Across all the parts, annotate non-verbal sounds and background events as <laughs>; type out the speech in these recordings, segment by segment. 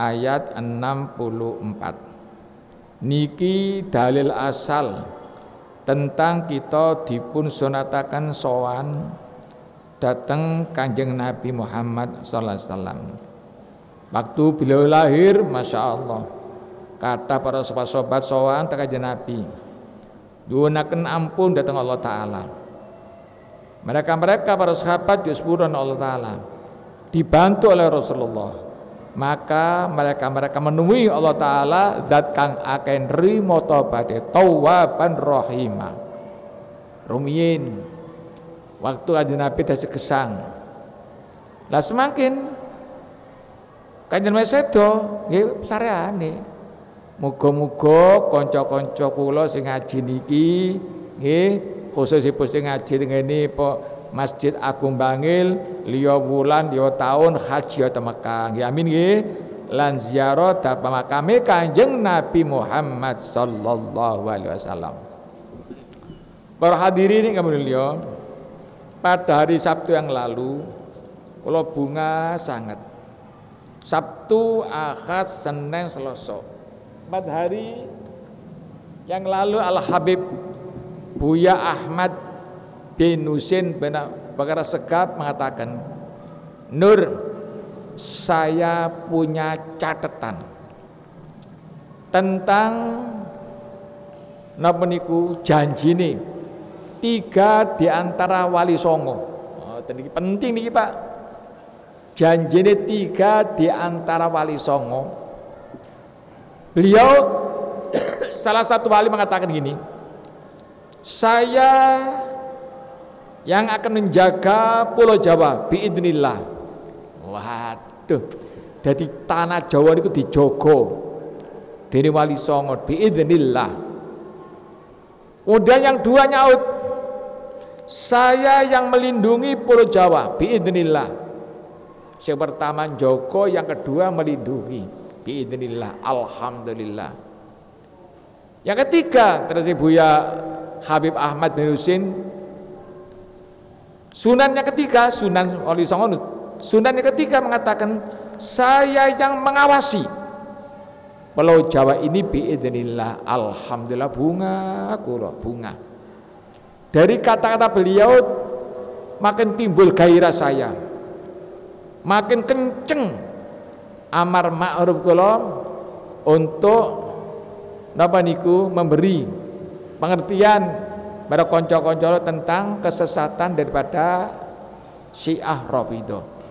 ayat 64 niki dalil asal tentang kita dipun sunatakan sowan datang kanjeng Nabi Muhammad wasallam. Waktu beliau lahir Masya Allah kata para sobat-sobat sowan kanjeng Nabi Gunakan ampun datang Allah Ta'ala. Mereka-mereka para sahabat Yusburan Allah Ta'ala. Dibantu oleh Rasulullah Maka mereka-mereka menemui Allah Ta'ala Zat kang akan rimo tobate Tawaban rohima Rumiyin Waktu aja Nabi dasi kesang Lah semakin Kanjeng Mesedo Nggih sareane. Muga-muga kanca-kanca kula sing ngaji niki nggih khususipun sing ngaji ngene Masjid Agung Bangil liya wulan liya taun haji ta Mekah. Nggih amin nggih. Lan ziarah ta makame Kanjeng Nabi Muhammad sallallahu alaihi wasallam. Para hadirin yang mulia, pada hari Sabtu yang lalu kula bunga sangat. Sabtu, Ahad, Senin, Selasa empat hari yang lalu Al Habib Buya Ahmad bin Husin bin Bakar Segap mengatakan Nur saya punya catatan tentang napa janji ini. Tiga di antara wali songo. Oh, penting nih Pak. Janji ini tiga di antara wali songo. Beliau salah satu wali mengatakan gini, saya yang akan menjaga Pulau Jawa biidnillah. Waduh, jadi tanah Jawa itu dijogo. Dini wali songo biidnillah. Kemudian yang dua nyaut, saya yang melindungi Pulau Jawa biidnillah. Yang pertama Joko, yang kedua melindungi biidznillah alhamdulillah yang ketiga terus Buya Habib Ahmad bin Husin sunannya ketiga sunan Wali Songo sunannya ketiga mengatakan saya yang mengawasi. Pulau Jawa ini biidznillah alhamdulillah bunga kula bunga. Dari kata-kata beliau makin timbul gairah saya makin kenceng amar ma'ruf kula untuk napa niku memberi pengertian pada konco-konco tentang kesesatan daripada Syiah Rafidhah.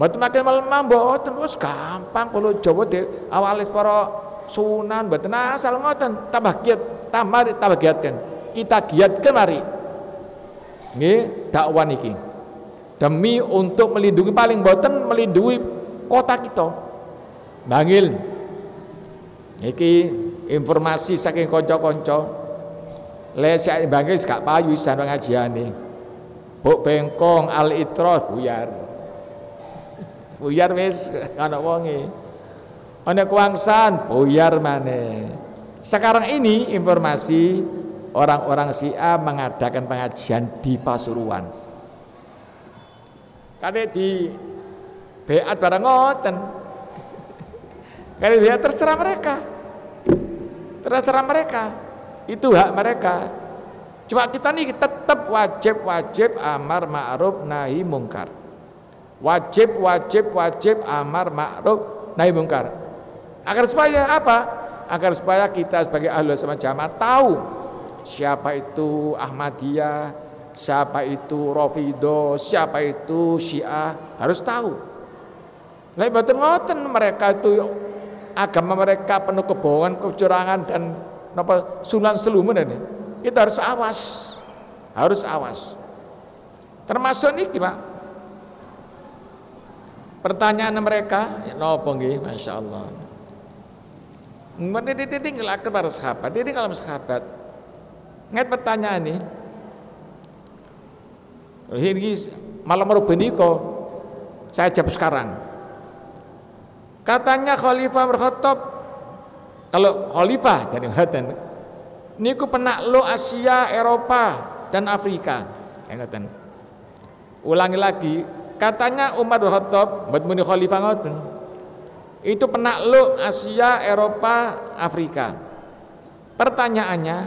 Mboten makin melemah mboten wis gampang kalau Jawa di awalis para sunan mboten asal ngoten tambah giat tambah tambah giatkan. Kita giatkan mari. Nggih dakwah niki. Demi untuk melindungi paling boten melindungi kota kita Bangil iki informasi saking kanca-kanca le sak Bangil gak payu isan pengajiane Buk Bengkong Al Itra buyar. Buyar wis ana wonge. Ana kuangsan buyar maneh. Sekarang ini informasi orang-orang Syiah mengadakan pengajian di Pasuruan. Kade di beat barang ngoten. Kalau dia terserah mereka. Terserah mereka itu hak mereka. Cuma kita nih tetap wajib wajib amar ma'ruf nahi mungkar. Wajib wajib amar ma'ruf nahi mungkar. Agar supaya apa? Agar supaya kita sebagai ahli sama jamaah tahu siapa itu Ahmadiyah siapa itu Rafido siapa itu Syiah harus tahu. Mboten ngoten mereka itu agama mereka penuh kebohongan, kecurangan dan napa sunan selumun ini. Kita harus awas. Harus awas. Termasuk ini Pak. Pertanyaan mereka, ya napa nggih, masyaallah. Didi ngelakukan para sahabat, kalau sahabat. Nget pertanyaan ini. Ini malam kok saya jawab sekarang. Katanya Khalifah Berkhotob kalau Khalifah jadi ngaten niku penakluk Asia, Eropa dan Afrika. Ngaten. Ulangi lagi, katanya Umar bin Khattab buat muni Khalifah ngoten. Itu penakluk Asia, Eropa, Afrika. Pertanyaannya,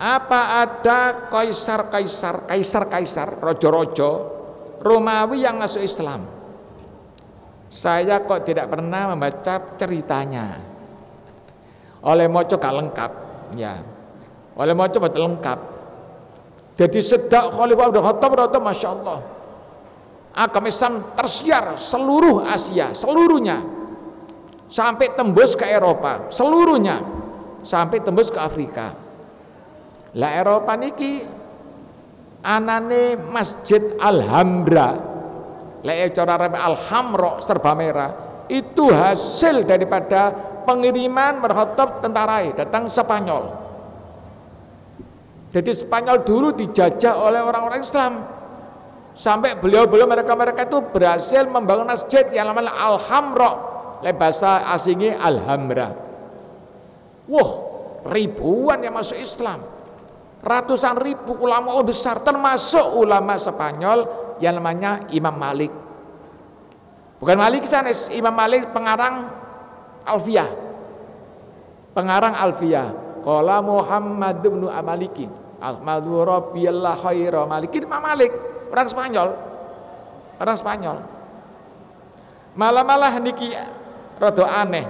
apa ada kaisar-kaisar, kaisar-kaisar, rojo-rojo Romawi yang masuk Islam? Saya kok tidak pernah membaca ceritanya. Oleh moco gak lengkap, ya. Oleh moco betul lengkap. Jadi sedak Khalifah Abdul Khattab Masya Allah agama Islam tersiar seluruh Asia, seluruhnya. Sampai tembus ke Eropa, seluruhnya. Sampai tembus ke Afrika. Lah Eropa niki anane Masjid Alhambra. Lah cara Alhamra serba merah itu hasil daripada pengiriman berhotop tentara datang Spanyol. Jadi Spanyol dulu dijajah oleh orang-orang Islam Sampai beliau-beliau mereka-mereka itu berhasil membangun masjid yang namanya Al-Hamra. Bahasa asingnya Alhamra. Wah, ribuan yang masuk Islam. Ratusan ribu ulama besar termasuk ulama Spanyol yang namanya Imam Malik. Bukan Malik sana, Imam Malik pengarang Alfiyah. Pengarang Alfiyah. Qala Muhammad bin Amaliki. Ahmadu Rabbiyallah khaira Maliki. Imam Malik. Orang Spanyol. Orang Spanyol. Malah-malah niki rada aneh.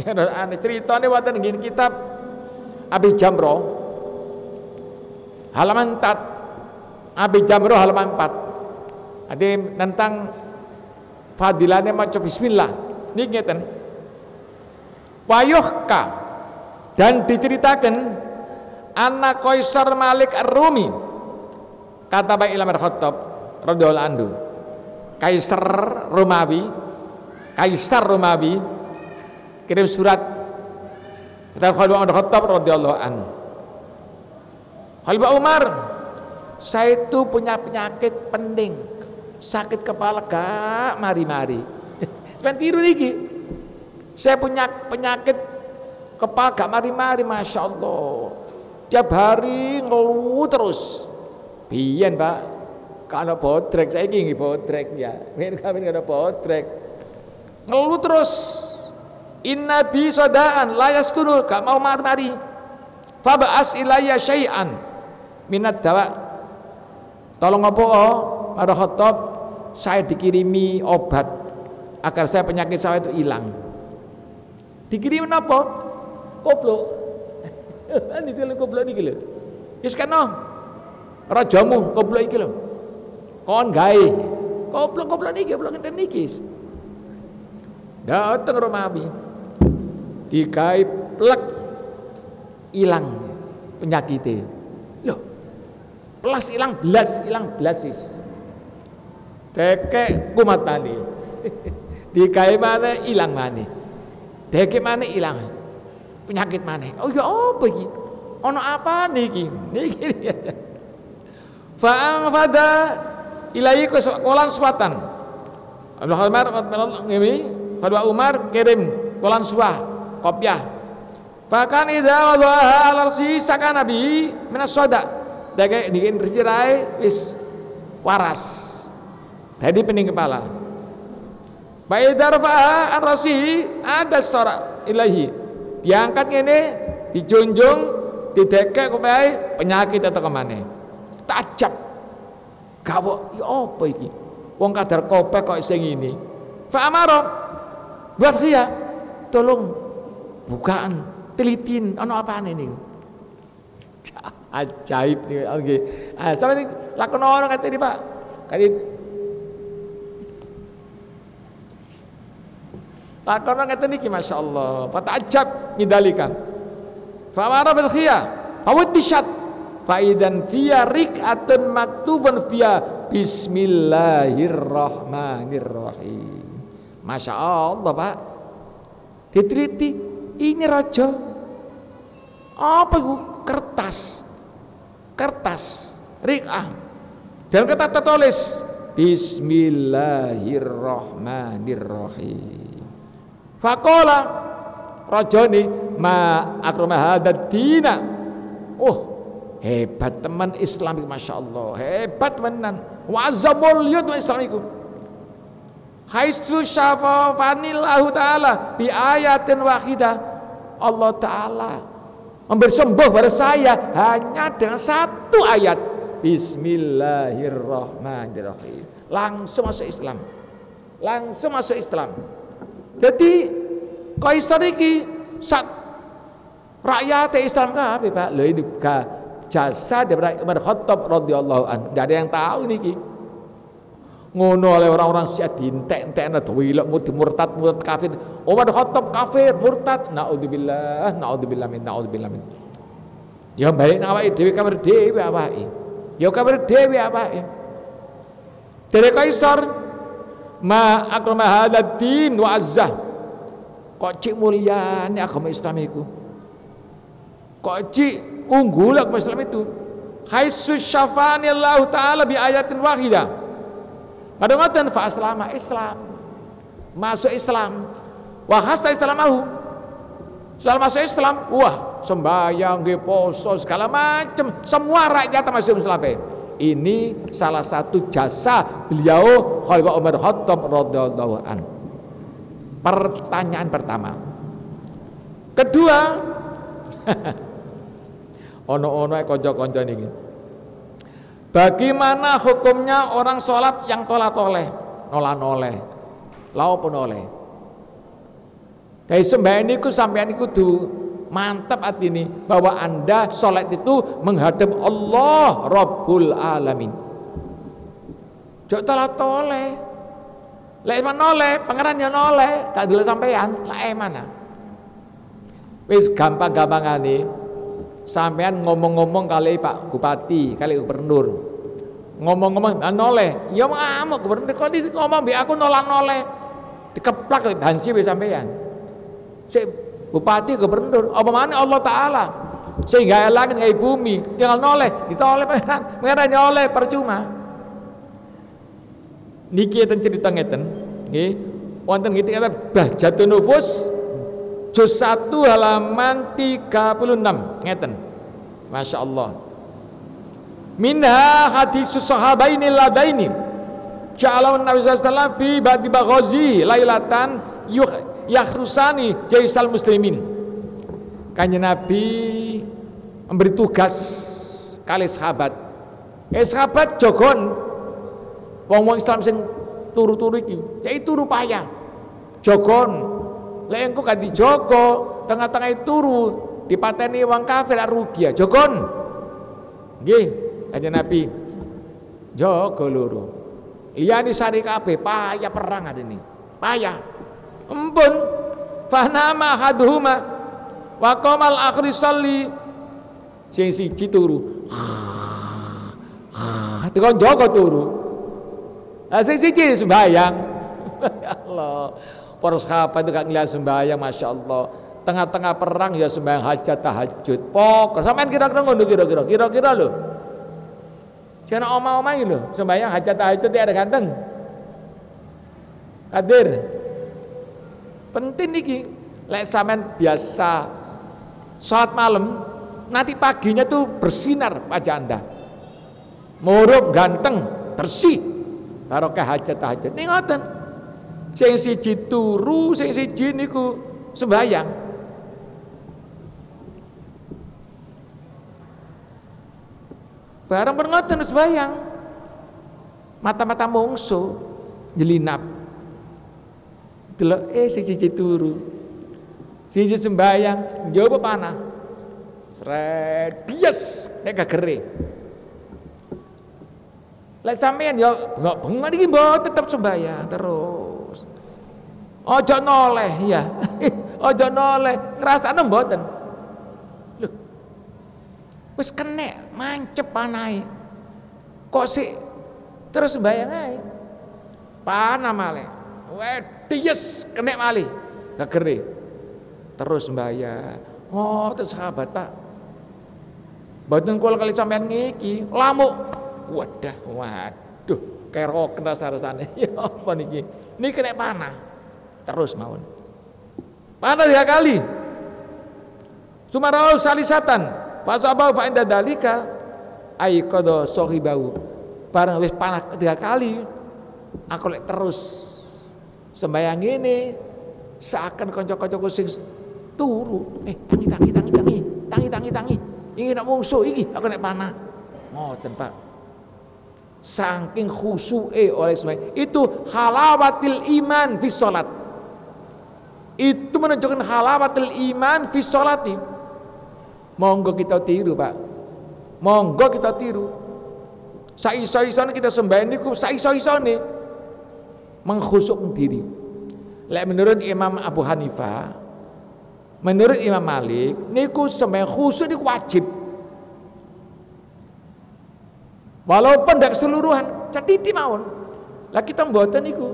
Ya <laughs> rada aneh. Ceritanya wonten kitab Abi Jamro. Halaman 4 Abi Jamro halaman 4 ada tentang fadilahnya maca bismillah. Niki ngeten wayuhka dan diceritakan anak Kaisar Malik Ar-Rumi Kata Baik Ilham Khattab radhiyallahu anhu. Kaisar Romawi, Kaisar Romawi kirim surat kepada Khalifah Umar Khattab radhiyallahu anhu. Khalifah Umar, saya itu punya penyakit penting, sakit kepala gak mari-mari. <laughs> Sampai tiru niki. Saya punya penyakit kepala gak mari-mari, masya Allah. Tiap hari ngeluh terus. Biyen Pak, kalau botrek saya ingin botrek ya. Biyen kami ada botrek. Ngeluh terus. Inna bi sodaan layas kuno gak mau mari. Fabas ilayya syai'an minat dawa. Tolong apa oh, Ada khotob saya dikirimi obat agar saya penyakit saya itu hilang. Dikirim apa? Koplo. <laughs> Ini koplo ini lho. Wis kan rajamu goblok iki lho. Kon gawe. Goblok-goblok niki goblok ngeten niki dateng Romawi digawe plek ilang penyakitnya loh plus ilang belas ilang belas wis. Tekek kumat mani <laughs> digawe mana ilang mana tekek mana ilang penyakit mana oh ya apa iki ono apa <laughs> niki niki Fa'ang fada ilahi kolan suatan. Abdul Umar Kedua Umar kirim kolan suah kopiah. Bahkan ida wadaha alarsi saka nabi minas soda. Dake dikin bersirai wis waras. Jadi pening kepala. Baidar fa'a an rasi ada sora ilahi. Diangkat ini dijunjung didekek kepada penyakit atau ke mana? Takjab gawo ya apa iki? Wong kadar kopek kok sing ini. Fa amara buat dia tolong bukaan telitin ana apane ini? <laughs> Ajaib nih oke. Ah sama ini lakon orang kata ini pak. Kali lakon orang kata ini masya Allah. Pak ajab ngidalikan. Fa amara bil khiyah. Awad disyat faidan fiya rik'atun maktubun fiya. Bismillahirrahmanirrahim. Masya Allah Pak. Diteliti ini raja. Apa itu? Kertas. Kertas. Rik'ah. Dan kata tertulis Bismillahirrahmanirrahim Fakola rajani ma akrama hadad dina. Oh Hebat teman Islam Masya Allah Hebat teman Wa azamul yud Islam itu. Haitsu syafafanillahu taala bi ayatin wahidah. Allah taala memberi sembuh pada saya hanya dengan satu ayat. Bismillahirrahmanirrahim. Langsung masuk Islam. Langsung masuk Islam jadi kaisar iki saat rakyat Islam kabeh Pak. Lho ini jasa daripada Umar Khattab radhiyallahu anhu. Tidak ada yang tahu niki. Ngono oleh orang-orang Syiah dientek-entekna dawilak murtad murtad kafir. Umar Khattab kafir murtad. Naudzubillah naudzubillah min naudzubillah min. Ya baik awake dhewe kabar dhewe awake. Ya kabar dhewe awake. Dari kaisar ma akrama hadad din wa azzah kok cik mulyane agama Islam iku kok cik unggul agama Islam itu haitsu syafani Allah taala bi ayatin wahidah pada ngoten fa aslama Islam. Masuk Islam. Wah hasta Islamahu. Setelah masuk Islam, wah sembahyang, poso segala macam, semua rakyat masuk Islam. Ini salah satu jasa beliau Khalifah Umar Khattab radhiyallahu an. Pertanyaan pertama. Kedua, <laughs> ono-ono konco-konco niki. Bagaimana hukumnya orang sholat yang tolat oleh, nolah noleh, lau pun oleh. Dari sembahyang ini sampai ini kudu mantap hati ini bahwa anda sholat itu menghadap Allah Rabbul Alamin. Jok tolat oleh, lek mana oleh, pangeran yang oleh, tak dulu sampean, lah mana? Wis gampang-gampang nih sampean ngomong-ngomong kali Pak Bupati, kali Gubernur. Ngomong-ngomong noleh, ya ngamuk Gubernur kalau di ngomong bi aku nolak noleh. Dikeplak hansi sampean. Si Bupati Gubernur, apa mana Allah taala? Sehingga langit ngai bumi. Tinggal noleh ditoleh pangeran <laughs> pangeran oleh percuma. Niki enten cerita ngeten nggih. Wonten gitu kata bahjatun nufus juz 1 halaman 36 ngeten. Masya Allah. Minha hadis sahabaini ladaini. Ja'alahu Nabi SAW fi ba'di baghazi lailatan yakhrusani jaisal muslimin. Kanya Nabi memberi tugas kali sahabat. Eh sahabat jogon. Wong-wong Islam sing turu-turu iki yaitu rupaya. Jogon. Lek engko dijogo tengah-tengah turu dipateni wong kafir rugi ya jogon. Nggih kanjeng Nabi. Jogo iya di sari kabeh payah perang ada ini payah empun fanama haduhuma. Wa qamal akhri salli. Sing siji turu. Tekan jogo turu. Lah sing siji sembayang. <laughs> ya Allah. Para sahabat itu gak ngeliat sembahyang Masya Allah. Tengah-tengah perang ya sembahyang hajat tahajud. Pokok Sampai kira-kira ngono kira-kira? Kira-kira loh Jangan omah-omah ini loh Sembahyang hajat tahajud ya ada ganteng. Hadir Penting nih Lek samen biasa Saat malam Nanti paginya tuh bersinar wajah anda. Murup ganteng Bersih. Barokah hajat tahajud Ini ngoten. Sing siji turu sing siji niku sembayang bareng ngoten sembayang mata-mata mungsu jelinap delok eh sing siji turu siji sembayang jawab panah sret bias nek gagere Lek sampean ya bengok-bengok iki mbok tetep sembayang terus Ojo noleh ya. <laughs> Ojo noleh, ngrasane mboten. Lho. Wis kene mancep panai. Kok sih terus bayang ae. Panah malih. Wedies kene malih. Gegere. Terus bayar. Oh, terus sahabat Pak. Mboten kula kali sampean ngiki, lamuk. Wadah, waduh, kerok kena sarasane. <laughs> Ya apa niki? Niki kena panah terus mawon mana tiga kali Sumarau salisatan fasabau fa inda dalika ay qada sahibau barang wis panah tiga kali aku lek terus sembayang ini seakan kanca-kancaku sing turu. Eh tangi tangi tangi tangi. Tangi tangi tangi. Ingin nak musuh iki aku nek panah. Ngoten Pak. Saking khusyuke oleh sembahyang. Itu halawatil iman fi salat itu menunjukkan halawatil iman fi salati monggo kita tiru Pak. Monggo kita tiru. Saiso-isone kita sembahyang niku saiso-isone mengkhusuk diri Lek menurut Imam Abu Hanifah, menurut Imam Malik, niku sembahyang khusyuk niku wajib. Walaupun tidak keseluruhan, catiti mawon. Lah kita mboten niku.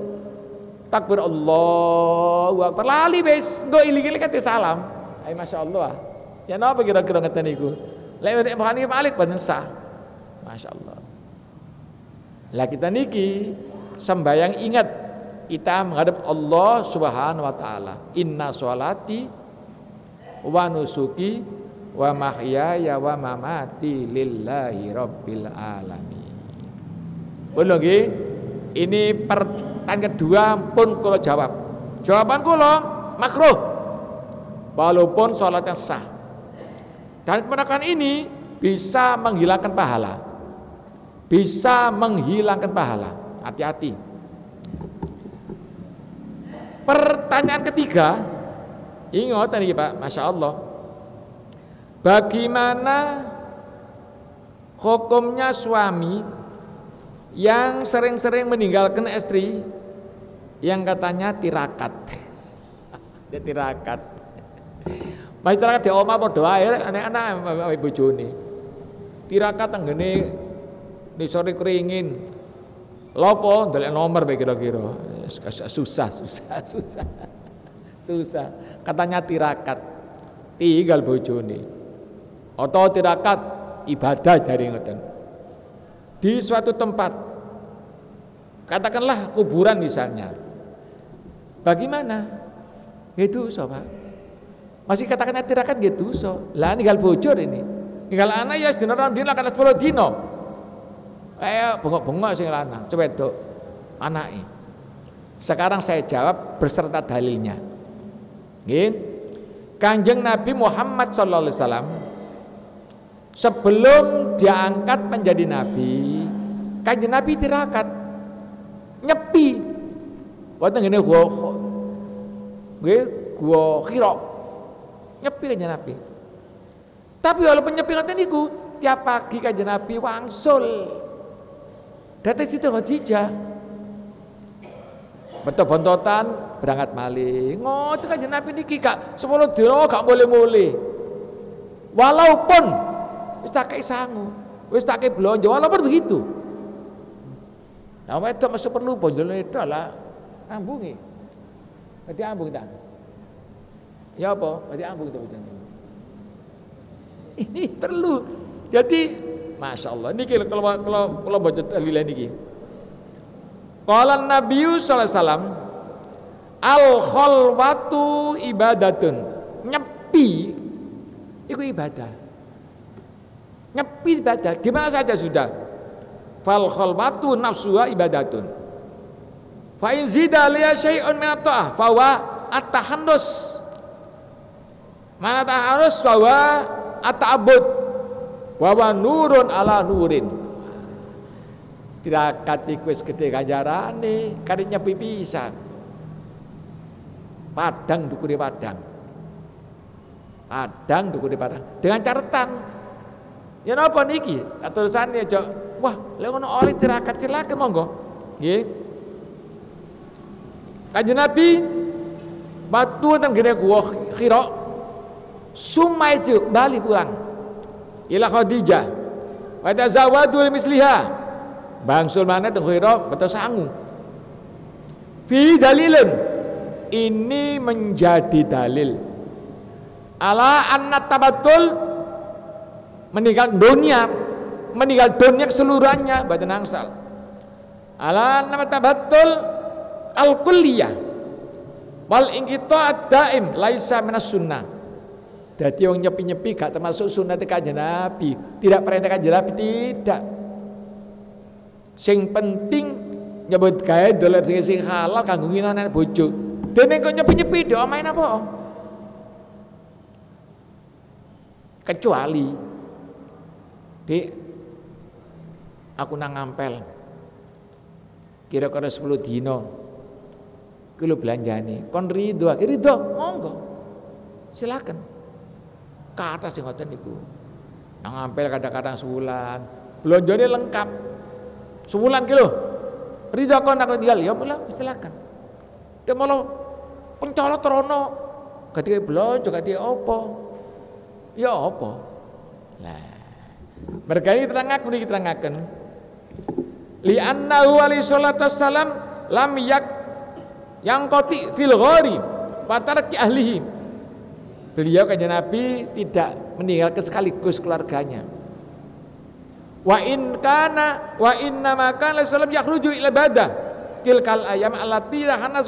Takbir Allahu Akbar. Lali wis, nggo iling-iling kate salam. Ai masyaallah. Ya napa kira-kira ngeten niku? Lek Imam Hanifah Malik boten sah. Masyaallah. Lah kita niki sembayang ingat kita menghadap Allah Subhanahu wa taala. Inna sholati wa nusuki wa mahyaya wa mamati lillahi rabbil alamin. Belum lagi ini pertanyaan kedua pun kalau jawab. Jawaban kula makruh. Walaupun sholatnya sah. Dan kemenangan ini bisa menghilangkan pahala. Bisa menghilangkan pahala. Hati-hati. Pertanyaan ketiga, ingat tadi Pak, Masya Allah. Bagaimana hukumnya suami yang sering-sering meninggalkan istri yang katanya tirakat. <laughs> Dia tirakat. Masih tirakat di oma apa doa ya anak-anak ibu Juni. Tirakat tanggane di sore keringin. Lopo ndelok nomor kira-kira susah, susah, <laughs> susah. Susah. Katanya tirakat. Tinggal bojone. Atau tirakat ibadah dari ngoten. Di suatu tempat katakanlah kuburan misalnya. Bagaimana? Itu so, Pak. Masih katakan tirakat gitu so. Lah ninggal bojor ini. Ninggal anak ya sedina orang dina kan 10 dino. Eh bengok-bengok sing lanang, itu anake. Sekarang saya jawab berserta dalilnya. Gin. Kanjeng Nabi Muhammad sallallahu alaihi wasallam sebelum diangkat menjadi nabi, Kanjeng Nabi tirakat nyepi. Wonten ngene gua nggih gua kira nyepi kanjeng Nabi. Tapi walaupun nyepi ngoten niku, tiap pagi kanjeng Nabi wangsul. Datang situ Khadijah Betul-bentotan berangkat maling. Ngoten kan Nabi niki Kak, 10 dina gak boleh-boleh. Walaupun wis tak kei sangu, wis tak kei blonjo, walaupun begitu. Nah, wedok masuk perlu bonjol itu lah ambungi. Berarti ambung tak? Ya apa? Berarti ambung itu <laughs> Ini perlu. Jadi Masya Allah, ini kalau kalau kalau baca dalil ini Qala Nabi sallallahu alaihi wasallam al khalwatu ibadatun. Nyepi itu ibadah. Nyepi ibadah di mana saja sudah. Fal khalwatu nafsuha ibadatun. Fa in zida liya syai'un min at-ta'ah fa wa at-tahannus. Mana taharus fa wa at-ta'abbud. Wa wa nurun ala nurin. Tirakat iku wis gedhe kanjarane kari nyepi pisan padang dukure padang. Padang dukure padang. Dengan catatan. Ya napa niki? Tulisane aja wah lek ngono ori tirakat silakan monggo. Nggih. Kanjeng Nabi batu tentang gede gua khiro sumai balik pulang ila Khadijah wa tazawadu misliha Bangsul mana teng betul sangu. Fi dalilun. Ini menjadi dalil. Ala anna tabatul meninggal dunia, meninggal dunia keseluruhannya badan angsal. Ala anna tabatul al kulliyah wal ingkita daim laisa minas sunnah. Jadi yang nyepi-nyepi gak termasuk sunnah kanjeng Nabi. Tidak perintah kanjeng Nabi tidak. Sing penting nyebut gawe dolar sing sing halal kanggo nginone bojo. Dene kok nyepi-nyepi do main apa? Kecuali di aku nang ngampel kira-kira 10 dino kulo belanjani kon ridho ridho monggo silakan ke atas sing ngoten niku nang ngampel kadang-kadang sebulan. Belanjane lengkap. Sebulan kilo. Ridho kon aku tinggal. Ya pulang silakan. Dia malah pencolot rono ketika belanja ketika apa. Ya apa? Lah. Mereka ini terangaken ini terangaken li annahu alaihi salatu wassalam lam yak yang koti fil patarki ahlihi beliau kanjeng Nabi tidak meninggalkan sekaligus keluarganya. Wa in kana wa inna ma kana sallam yakhruju ila badah tilkal ayam allati lahana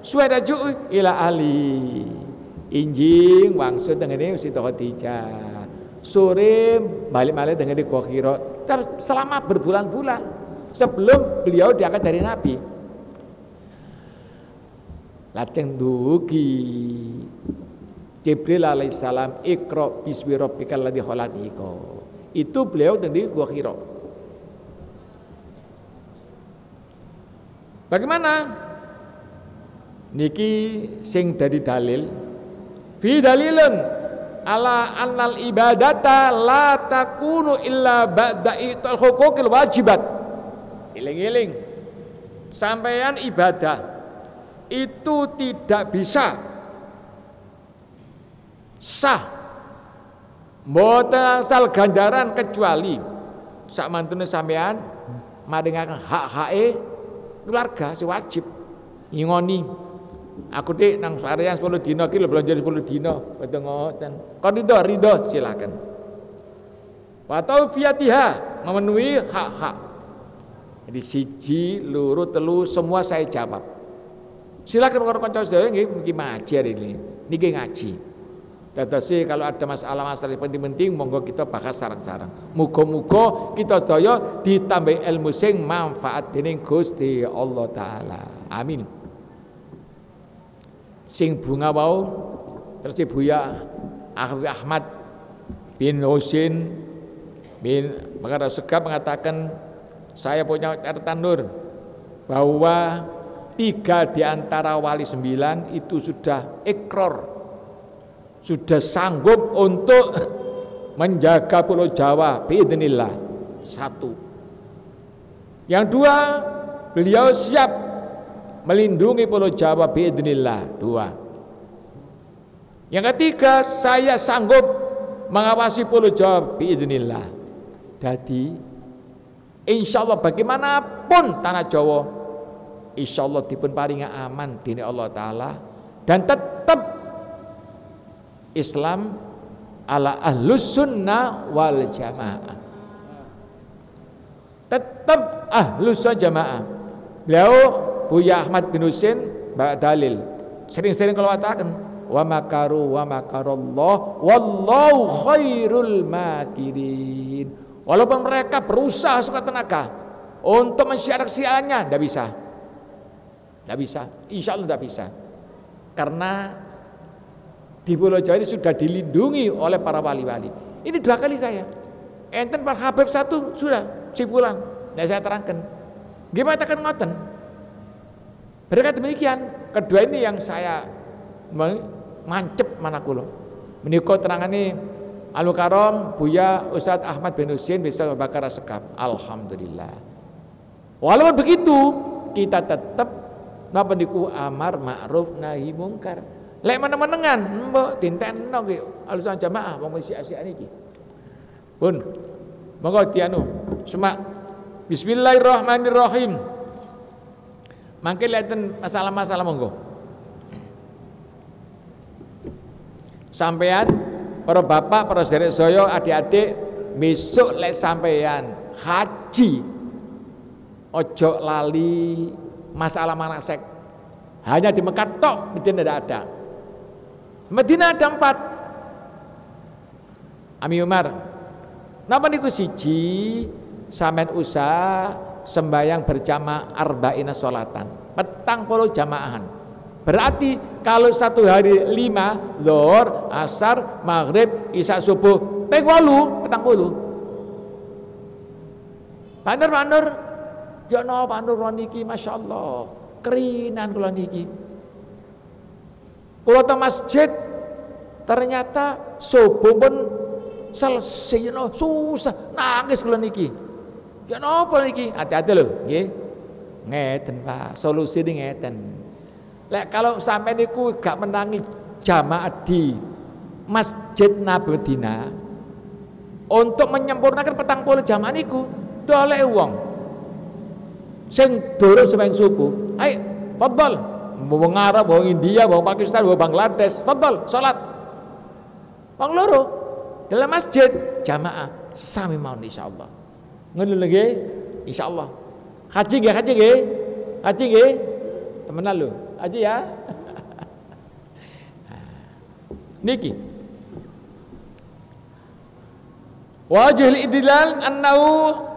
suada ju'u ila ali injing wangsul dengan ini Siti Khadijah sore balik-balik dengan di Gua selama berbulan-bulan sebelum beliau diangkat dari Nabi. Lajeng dugi Jibril alaihissalam ikro bismi rabbikal ladzi khalaq itu beliau tadi gua kira. Bagaimana? Niki sing dari dalil fi dalilun ala annal ibadata la takunu illa ba'da ital hukukil wajibat. Iling-iling. Sampeyan ibadah itu tidak bisa sah. Mboten asal ganjaran kecuali sak mantune sampean maringaken hak-hake keluarga si wajib. Ngingoni aku dik nang sarean 10 dina iki lho belanja 10 dina. Betul ngoten. Kon ridho ridho silakan. Wa taufiatiha memenuhi hak-hak. Jadi siji luru telu semua saya jawab. Silakan karo kanca sedaya nggih niki ngaji hari ini. Niki ngaji Dadasi kalau ada masalah-masalah penting-penting monggo kita bahas sarang-sarang. Muga-muga kita daya ditambah ilmu sing manfaat dening Gusti Allah taala. Amin. Sing bunga wau terus Buya Ahmad bin Husin bin Makara Segap mengatakan saya punya catatan nur bahwa tiga di antara wali sembilan itu sudah ekror sudah sanggup untuk menjaga Pulau Jawa biidznillah satu. Yang dua beliau siap melindungi Pulau Jawa biidznillah dua. Yang ketiga saya sanggup mengawasi Pulau Jawa biidznillah jadi insya Allah bagaimanapun tanah Jawa insya Allah dipun paringi aman dini Allah Ta'ala dan tetap Islam ala ahlus sunnah wal jamaah. Tetap ahlus jamaah. Beliau Buya Ahmad bin Husin dalil. Sering-sering kalau katakan wa makaru wa makarallah wallahu khairul makirin. Walaupun mereka berusaha suka tenaga untuk mensyarat-syiarnya tidak bisa. Tidak bisa. Insya Allah tidak bisa. Karena di Pulau Jawa ini sudah dilindungi oleh para wali-wali. Ini dua kali saya. Enten Pak Habib satu sudah si pulang. Nah saya terangkan. Gimana akan ngoten? Berkata demikian. Kedua ini yang saya mancep mana kulo. Menikah terangan ini Al Karom Buya Ustadz Ahmad bin Husin bisa bakar sekap. Alhamdulillah. Walaupun begitu kita tetap napa niku amar ma'ruf nahi mungkar. Lek meneng-menengan mbok dintenno ki alusan jamaah wong isi asik niki. Pun monggo dianu semak Bismillahirrahmanirrahim. Mangke lihatin masalah-masalah monggo. Sampean para bapak, para sederek saya, adik-adik besok lek sampean haji ojo lali masalah manasek hanya di Mekah tok tidak ada Medina ada empat. Ami Umar. Napa niku siji? Sampean usah sembahyang berjamaah arba'ina sholatan. Petang puluh jamaahan. Berarti kalau satu hari lima lor asar maghrib isya subuh pek walu petang puluh Pandur pandur ya no pandur niki masya Allah. Kerinan kula niki kula masjid ternyata subuh pun selesai no susah. Nangis kula niki. Ya napa niki? Hati-hati lho nggih. Ngeten Pak. Solusi ini ngeten. Lek kalau sampai niku gak menangi jamaah di Masjid Nabi Medina untuk menyempurnakan petang puluh jamaah niku dole wong. Sing durung sembahyang subuh ayo fadhal mau Arab, mau India, mau Pakistan, mau Bangladesh, fadhal salat. Wong loro dalam masjid jamaah sami mau insyaallah. Ngono lagi insyaallah. Haji nggih, haji nggih. Haji nggih. Temenan lho. Haji ya. <laughs> Niki. Wajhul idlal annahu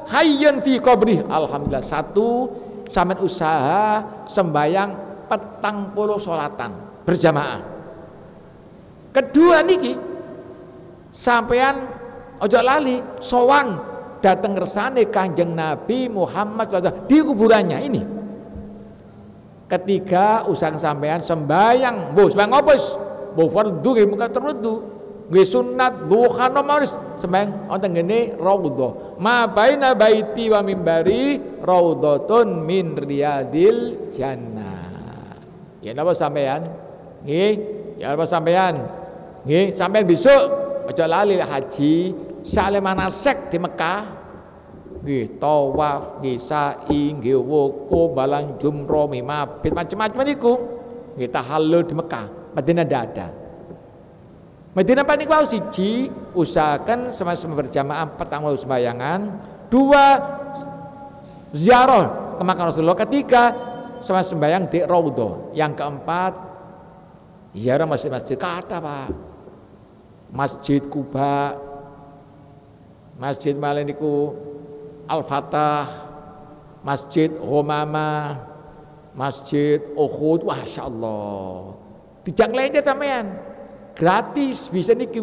hayyun fi qabri. Alhamdulillah satu sampai usaha sembayang petang puluh solatan berjamaah. Kedua niki sampean ojo lali sowan datang resane kanjeng Nabi Muhammad di kuburannya ini. Ketika usang sampean sembayang bu sembayang ngopus bu fardu nggih muka terwudu nggih sunat bukan nomoris sembayang wonten ngene raudhah ma baina baiti wa mimbari raudhatun min riyadil jannah ya napa sampean? Nggih ya napa sampean? Nggih sampean besok aja lali haji sale manasek di Mekah. Nggih tawaf nggih sa'i nggih wuku balang jumroh mimabit macam-macam niku. Nggih tahallul di Mekah. Madinah ndak ada. Madinah panik wau siji usahakan sama-sama berjamaah petang mau sembayangan. Dua ziarah ke makam Rasulullah ketiga sama sembayang di Raudhah. Yang keempat ziarah masjid-masjid. Kata Pak. Masjid Kuba Masjid Maliniku Al-Fatah. Masjid Homama Masjid Uhud. Masya Allah Dijak lainnya sampean gratis. Bisa niki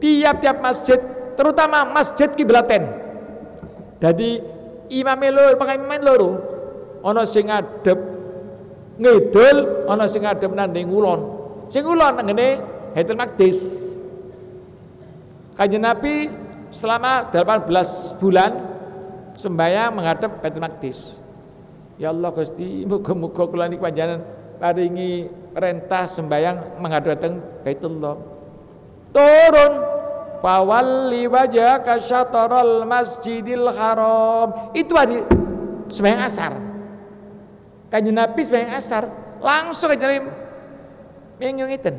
tiap-tiap masjid terutama masjid kiblaten jadi imam loro pengiman loro ana sing ngadep ngidul ana sing ngadep nanding ulon sing ulon ngene Baitul Maqdis Kanjeng Nabi selama 18 bulan sembahyang menghadap Baitul Maqdis. Ya Allah Gusti, muga-muga kula niki panjenengan paringi rentah sembahyang menghadap dateng Baitullah. Turun fawalli wajhaka syatral masjidil haram. Itu hari sembahyang asar. Kanjeng Nabi sembahyang asar langsung aja yang itu.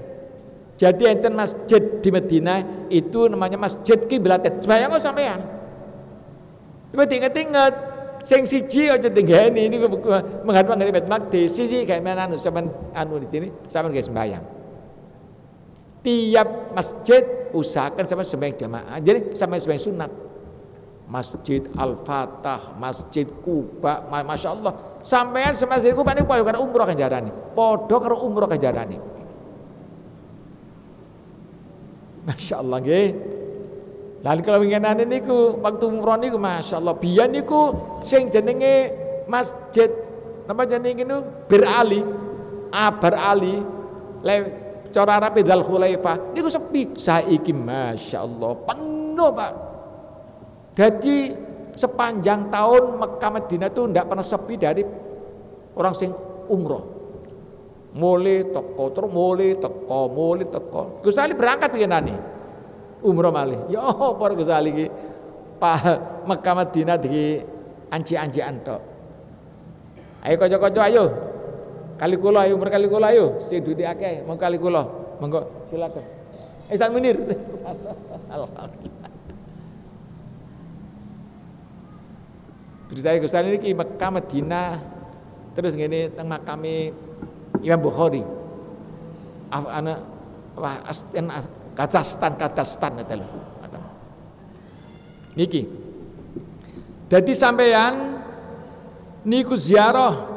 Jadi enten masjid di Medina itu namanya masjid kiblatin. Sembayang kok sampean. Coba inget-inget sing siji aja tinggani ini menghadap menghadap Bait Maqdis sisi kayak mana anu sampean anu di sini sampean guys sembahyang. Tiap masjid usahakan sama sembahyang jamaah. Jadi sampai sembahyang sunat. Masjid Al-Fatah, Masjid Kuba, Masya Allah. Sampean Masjid Kuba ini podo karo umroh kanjarane. Podo karo umroh kanjarane. Masya Allah nggih. Lalu kalau winginane niku waktu umroh niku Masya Allah biyen niku sing jenenge masjid nama jenenge niku Bir Ali Abar Ali le cara Arab Dal Khulaifah niku sepi saiki Masya Allah penuh Pak jadi sepanjang tahun Mekah Madinah itu tidak pernah sepi dari orang sing umroh. Mulai teko terus mulai teko mulai teko. Gus Ali berangkat nani? Umroh malih. Ya apa Gus Ali ki Pak Mekah Madinah di anci-anci antok ayo kocok-kocok ayo. Kali kula ayo berkali kula ayo. Si dudi akeh mau kali kula. Monggo silakan. Ustaz Munir. <laughs> Alhamdulillah Berita Gus Ali ini Mekah Madinah terus ngene teng makame Imam Bukhari. Ana wah asten katastan katastan kata lho. Niki. Jadi sampean niku ziarah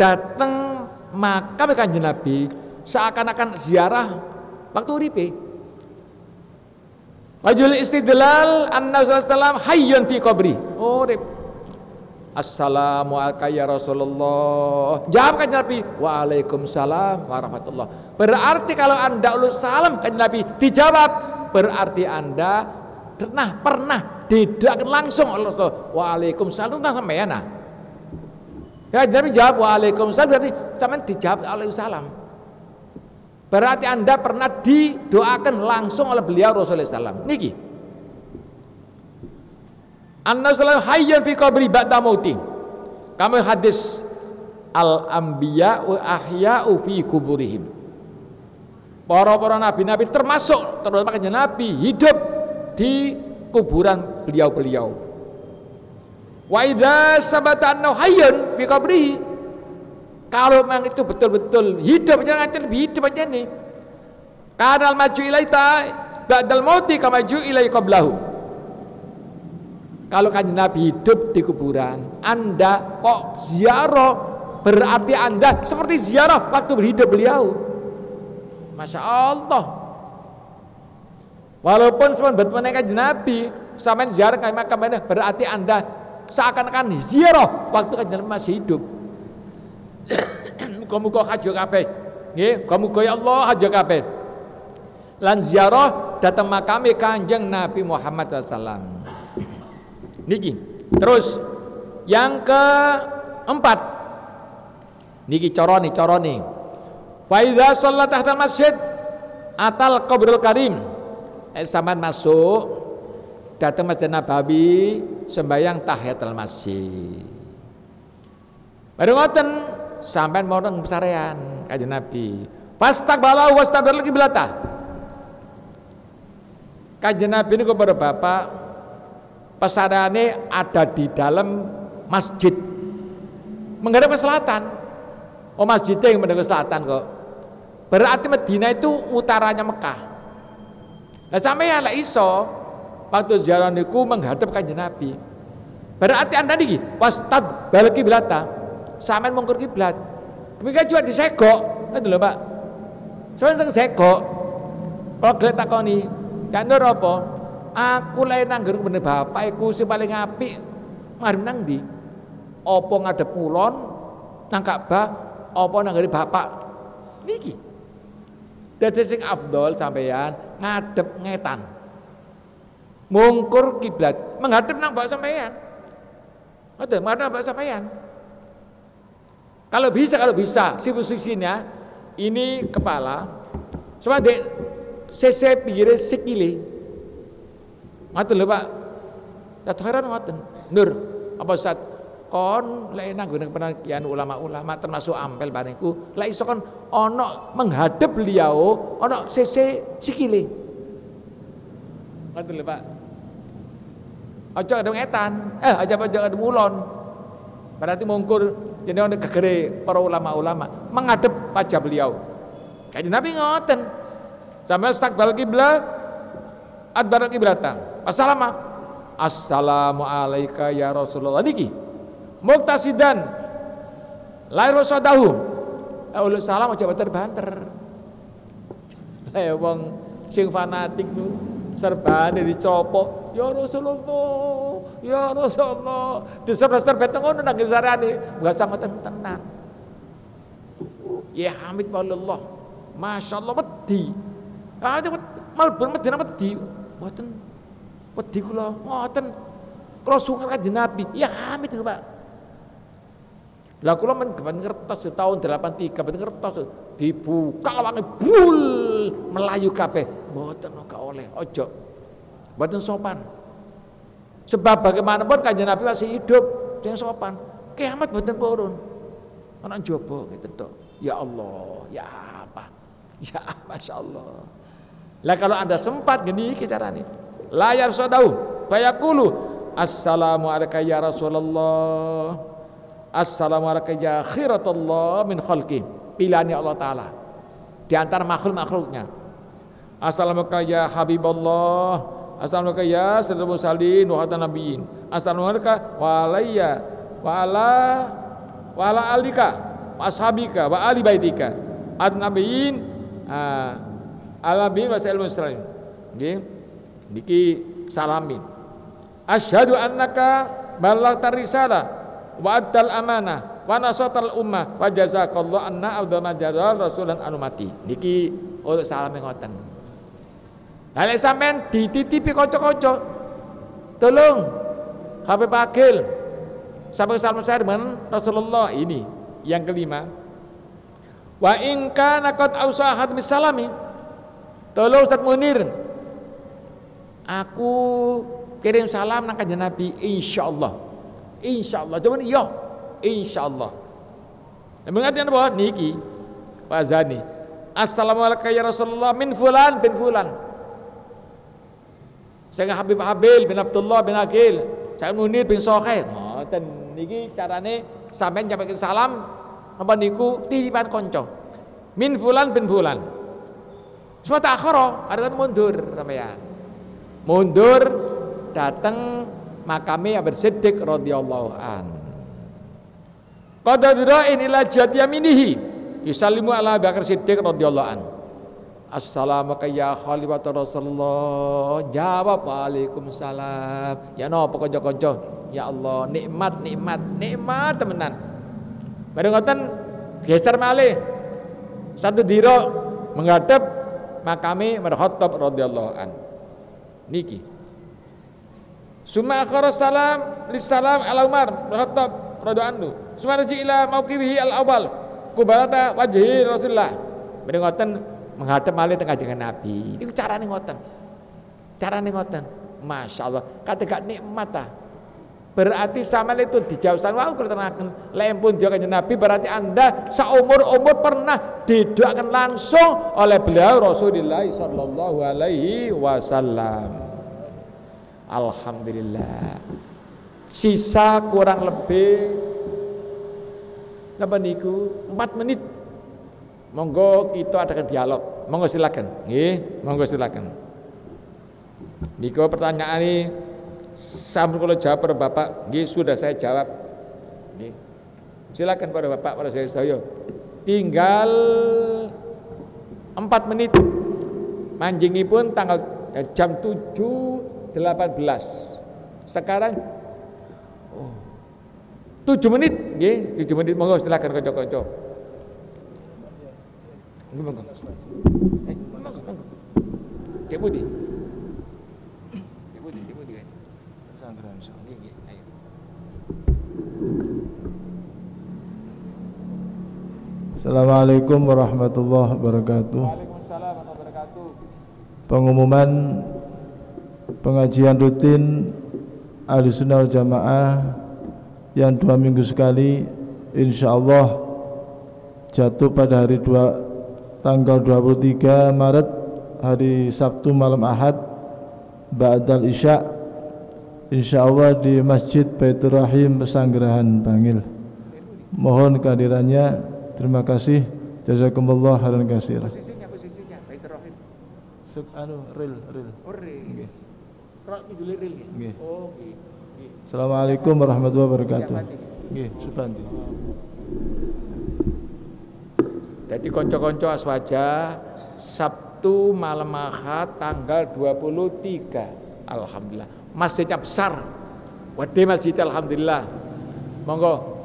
datang makam kanjeng Nabi seakan-akan ziarah waktu uripe. Wajul istidlal anna sallallahu hayyun fi qabri. Urip. Assalamualaikum ya Rasulullah. Jawab kan Nabi. Waalaikumsalam warahmatullah. Berarti kalau anda ulus salam kan Nabi dijawab. Berarti anda pernah pernah tidak langsung oleh Rasulullah. Waalaikumsalam tentang sampean nah. Ya Nabi jawab Waalaikumsalam berarti sampean dijawab Waalaikumsalam. Berarti Anda pernah didoakan langsung oleh beliau Rasulullah SAW. Niki. Selalu hayyan fi qabri ba'da mauti. Kamu hadis al anbiya wa ahya'u fi kuburihim. Para-para nabi-nabi termasuk terutama nabi hidup di kuburan beliau-beliau. Wa idza sabata annahu hayyun fi qabrihi kalau memang itu betul-betul hidup jangan lebih hidup aja nih. Karena maju ilaita ba'dal mauti kama maju ilai qablahu. Kalau kan Nabi hidup di kuburan, Anda kok ziarah berarti Anda seperti ziarah waktu berhidup beliau. Masya Allah. Walaupun semua betul menaikkan Nabi, sama ziarah kayak makam berarti Anda seakan-akan ziarah waktu kan Nabi masih hidup. <coughs> Muga-muga haji kabeh. Nggih, muga-muga ya Allah haji kabeh. Lan ziarah datang makame Kanjeng Nabi Muhammad SAW. Niki. Terus yang keempat. Niki coroni coroni. Fa idza shalla tahta masjid atal qabrul karim. Eh, sampean masuk datang Masjid Nabawi sembahyang tahiyatul masjid. Baru ngoten sampai mau nang besarean kaji Nabi. Fastaqbala wastaqbala kiblata. Kaji Nabi ini kepada Bapak pesarane ada di dalam masjid menghadap ke selatan. Oh masjidnya yang menghadap ke selatan kok. Berarti Medina itu utaranya Mekah. Nah sampai lah iso waktu ziarah niku menghadap kanjeng Nabi. Berarti anda niki wastad balaki belata sampean mungkur kiblat. Demikian juga disegok, itu lho Pak. Sampeyan sing segok. Kalau gelek takoni, "Ya nur apa?" Aku lain nang gerung bener bapak iku sing paling apik. Mari nang ndi? Apa ngadep kulon nang Ka'bah, apa nang bapak? Niki. Dadi sing afdol sampeyan ngadep ngetan. Mungkur kiblat, menghadap nang bapak sampeyan. Ngoten, menghadap bapak sampeyan. Kalau bisa, kalau bisa, si posisinya ini kepala, cuma dek sese pinggirnya sekili. Ngoten lho Pak. Heran ngoten. Nur, apa saat kon lek nang penelitian ulama-ulama termasuk ampel bariku lek iso kon ono menghadap beliau ono sese sikile. Ngoten lho Pak. Aja ada ngetan, eh aja aja ada mulon. Berarti mungkur jadi orang kegere para ulama-ulama menghadap wajah beliau. Kaji Nabi ngoten. Sampai stakbal kiblat adbar kiblatan. Assalamu Assalamualaikum ya Rasulullah. Niki. Muktasidan lahir wasadahu. Ulul salam aja banter-banter. Lah wong sing fanatik nu serbane dicopok. Ya Rasulullah ya Rasulullah. Diserber-serber ngono nang sarane. Enggak sama tenan ya hamid Allah Masya Allah wedi. Ah malbun Medina wedi mboten wedi kula ngoten kula sungkan kanjeng Nabi. Ya hamid itu Pak. Lah kula men ngertos tahun 83 ben ngertos dibuka lawange bul melayu kabeh. Mboten ora oleh ojo. Mboten sopan. Sebab bagaimanapun kanjeng Nabi masih hidup yang sopan. Kiamat mboten purun. Ana jaba gitu tok. Ya Allah ya apa? Ya Masya Allah. Lah kalau anda sempat gini carane layar sodau bayakulu assalamualaikum ya Rasulullah. Assalamualaikum ya khiratullah min khalqi. Pilihannya Allah Ta'ala. Di antara makhluk-makhluknya. Assalamualaikum ya Habibullah. Assalamualaikum ya Sayyidul Mursalin wa Nabiyin Assalamualaikum wa alayya wa ala wa ala alika wa ashabika wa ali baitika. At nabiyin uh, ala bin wa sa'il muslimin nggih niki salamin asyhadu annaka ballagta risalah wa addal amanah wa nasatal ummah wa jazakallahu anna afdal jazal rasulan anumati niki untuk salam ngoten. Lah sampean dititipi kanca-kanca tolong Habib Akil sampai salam saya dengan Rasulullah ini yang kelima. Wa in kana qad ausahat misalami tolong Ustaz Munir aku kirim salam nang kanjeng Nabi insyaallah. Insyaallah. Cuman yo insyaallah. Mengerti apa? Niki Pak Zani. Assalamualaikum ya Rasulullah min fulan bin fulan. Saya Habib Habil bin Abdullah bin Akil saya Munir bin Sohe ngoten niki carane sampean nyampaikan salam apa niku? Titipan konco min fulan bin fulan. Semua takhara ada mundur sampean mundur datang makame Abu Siddiq radhiyallahu an Qad adra'in ila jatiyaminihi yusallimu ala Bakar Siddiq radhiyallahu an Assalamualaikum ya khalifat Rasulullah. Jawab Waalaikumsalam. Ya no pokok kanca Ya Allah, nikmat nikmat nikmat temenan. Bareng ngoten geser malih. Satu diro menghadap makami Umar Khattab radhiyallahu an. Niki. Suma akhara salam lis salam ala Umar bin Khattab radhiyallahu anhu. Suma raji ila mauqifihi al awal. Kubalata wajhi Rasulullah. Bareng ngoten menghadap malih tengah dengan Nabi. Ini cara nih ngoten. Cara nih ngoten. Masya Allah. Kata gak nikmat ah. Berarti sama itu dijauh sana wow keterangan lempun dia kanjeng Nabi berarti anda seumur umur pernah didoakan langsung oleh beliau Rasulullah Sallallahu Alaihi Wasallam. Alhamdulillah. Sisa kurang lebih apa niku 4 menit Monggo kita adakan dialog. Monggo silakan. Nggih, monggo silakan. Niko pertanyaan ini sampun kalau jawab pada Bapak, nggih sudah saya jawab. Nggih. Silakan pada Bapak pada saya saya. Tinggal 4 menit. Manjingi pun tanggal eh, jam 7.18. Sekarang oh, 7 menit, nggih, 7 menit monggo silakan kanca-kanca. Monggo monggo. Eh, monggo monggo. Kayak putih. Kayak putih, kayak putih. Sanggeran Nggih, nggih, ayo. Assalamualaikum warahmatullahi wabarakatuh. Waalaikumsalam warahmatullahi wabarakatuh. Pengumuman pengajian rutin Ahli Sunnah Jamaah yang dua minggu sekali insya Allah jatuh pada hari dua tanggal 23 Maret hari Sabtu malam Ahad Ba'dal Isya Insyaallah di Masjid Baitur Rahim Pesanggerahan Bangil Mohon kehadirannya Terima kasih. Jazakumullah khairan kasir Posisinya posisinya. Baitur Rahim Suk anu ril ril. Oh ril. Nggih. Rok ngidul ril ya? Nggih. Oh nggih Assalamualaikum warahmatullahi wabarakatuh. Nggih Subanti Jadi konco-konco aswaja Sabtu malam Ahad tanggal 23 Alhamdulillah. Masjidnya besar Wede masjid Alhamdulillah. Monggo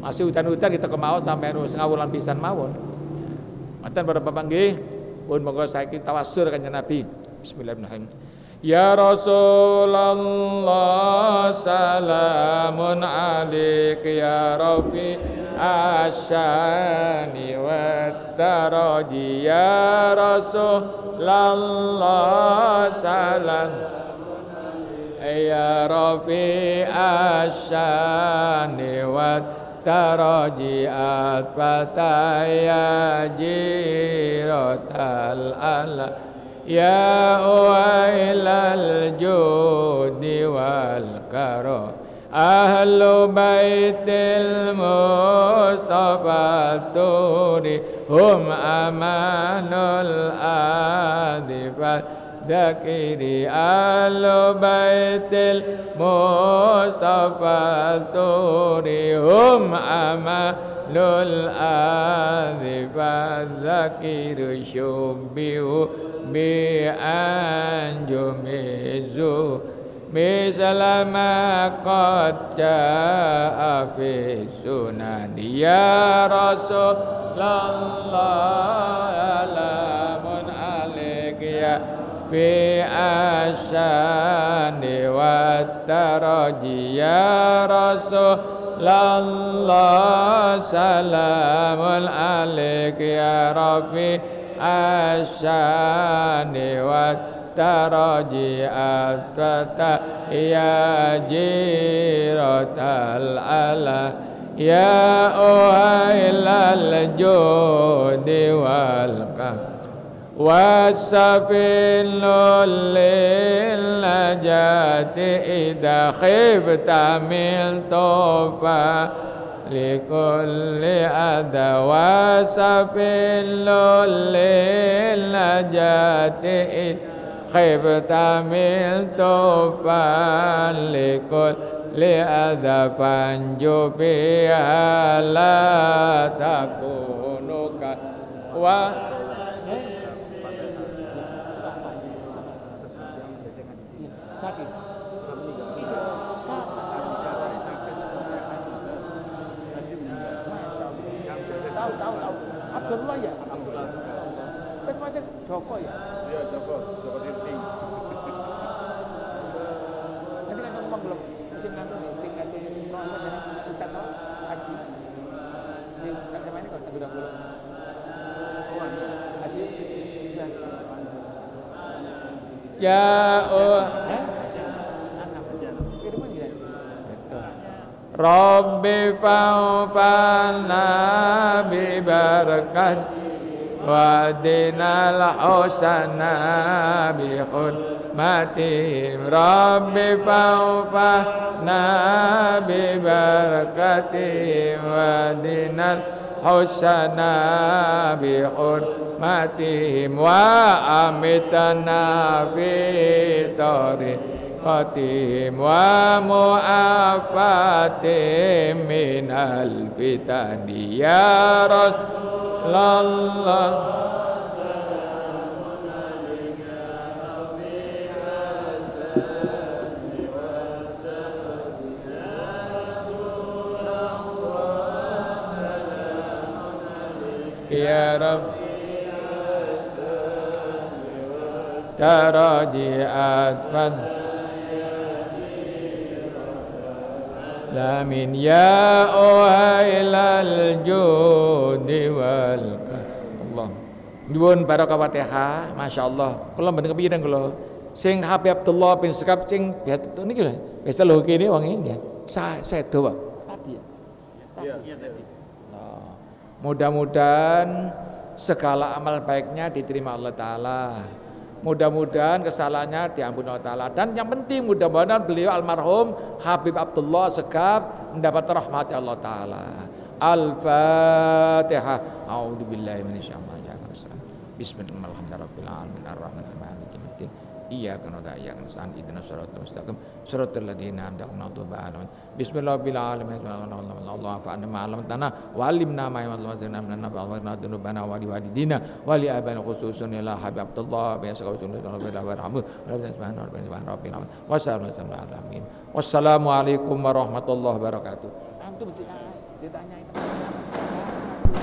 Masih hutan-hutan kita kemauan sampai setengah bulan pisan mawon. Matan pada bapak nggih pun monggo saiki tawasul kanjeng Nabi. Bismillahirrahmanirrahim. Ya Rasulullah salamun alaik ya Rabbi asyani wa taraji. Ya Rasulullah salam. Ya Rabbi asyani wa taraji atfataya jiratal Allah يا ويل الجود والكرم أهل بيت المصطفى الطور هم أمان الآذفة ذكر آل بيت المصطفى الطور هم أمان الآذ فالذكر شبه بأنجم الزهر مثل ما قد جاء في السنن يا رسول الله سلام عليك bi'asyani wa taraji ya Rasulallah salamul alik ya Rabbi. Asyani wa taraji atata ya jiratal ala. Ya uhailal judi wal kahfi والكرم والسفين للنجاة إذا خفت من طوفان لكل أذى وسفين للنجاة إذا خفت من طوفان لكل لأذى فانجو فيها لا تكون و tahu tahu tahu Abdullah ya kan macam Joko ya? Iya Joko. Joko Sinting nanti kan ngomong belum. Sing nganu sing nganu apa jadi Ustaz Haji. Ini kan kemarin kan 20 Haji Ya oh Rabbi fa'falna bi barakat ودنا الحسنى بخدمتهم رب فاوفنا ببركتهم ودنا الحسنى بحرمتهم وأمتنا في طريقتهم ومعافاتهم من الفتن يا رسول الله يا رب تراجعات فضل Lamin ya uhailal judi wal Allah. Nyuwun barokah Fatihah, masyaallah. Kula mboten kepikiran kula. Sing Habib Abdullah bin Sekap sing biasa niki lho. Biasa lho kene wong iki ya. Sa sedo Pak. Tadi ya. Iya, iya tadi. Mudah-mudahan segala amal baiknya diterima Allah taala. Mudah-mudahan kesalahannya diampuni Allah Ta'ala. Dan yang penting mudah-mudahan beliau almarhum Habib Abdullah Segaf mendapat rahmat Allah Ta'ala. Al-Fatihah. A'udzubillahi minasyaitonir rajim. Bismillahirrahmanirrahim. Ar-Rahmanir-Rahim. Iyyaka na'budu wa iyyaka nasta'in ihdinas siratal mustaqim siratal ladzina an'amta 'alaihim Bismillahirrahmanirrahim Allah fa'alna ma 'allamtana wa 'allimna ma yanfa'una wa nafa'na dzunubana wa liwalidina wa li abaina khususan ila habib Abdullah bin Sakawatun wa rahmu Wassalamualaikum warahmatullahi wabarakatuh. Antum ditanya